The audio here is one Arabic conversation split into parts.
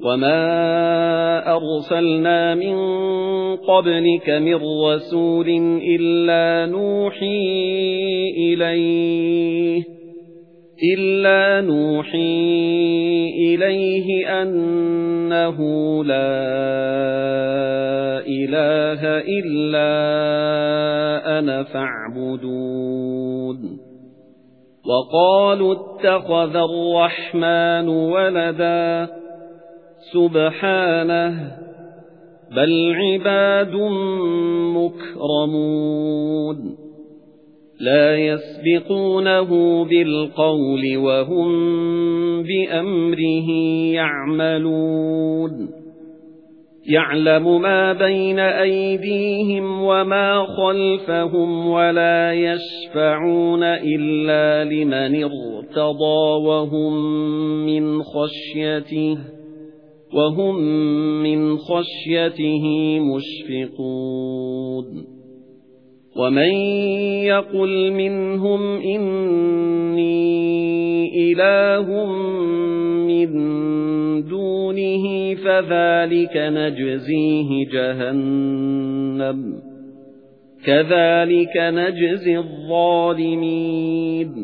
وَمَا أَرْسَلْنَا مِن قَبْلِكَ مِن رَّسُولٍ إِلَّا نُوحِي إِلَيْهِ إِلَّا نُوحِي إِلَيْهِ أَنَّهُ لَا إِلَٰهَ إِلَّا أَنَا فَاعْبُدُونِ وَقَالُوا اتَّخَذَ الرَّحْمَنُ وَلَدًا سُبْحَانَهُ بَلْ عِبَادٌ مُكْرَمُونَ. لَا يَسْبِقُونَهُ بِالْقَوْلِ وَهُمْ بِأَمْرِهِ يَعْمَلُونَ. يَعْلَمُ مَا بَيْنَ أَيْدِيهِمْ وَمَا خَلْفَهُمْ وَلَا يَشْفَعُونَ إِلَّا لِمَنِ ارْتَضَىٰ وَهُمْ مِنْ خَشْيَتِهِ. وَهُمْ مِنْ خَشْيَتِهِ مُشْفِقُونَ. وَمَن يَقُلْ مِنْهُمْ إِنِّي إِلَٰهٌ مِّن دُونِهِ فَذَلِكَ نَجْزِيهِ جَهَنَّمَ. كَذَلِكَ نَجْزِي الظَّالِمِينَ.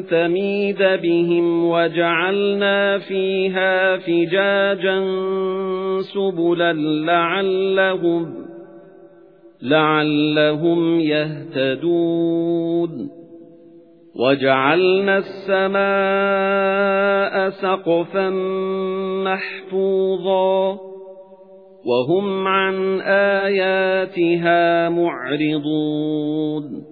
تَمِيدَ بِهِمْ وَجَعَلْنَا فِيهَا فِجَاجًا سُبُلًا لَّعَلَّهُمْ لَعَلَّهُمْ يَهْتَدُونَ. وَجَعَلْنَا السَّمَاءَ سَقْفًا مَّحْفُوظًا. وَهُمْ عَن آيَاتِهَا مُعْرِضُونَ.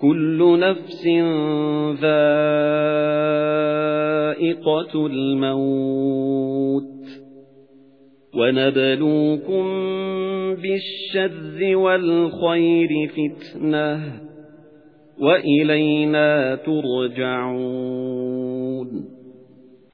كُلُّ نَفْسٍ ذَائِقَةُ الْمَوْتِ. وَنَبْلُوكُم بِالشَّرِّ وَالْخَيْرِ فِتْنَةً وَإِلَيْنَا تُرْجَعُونَ.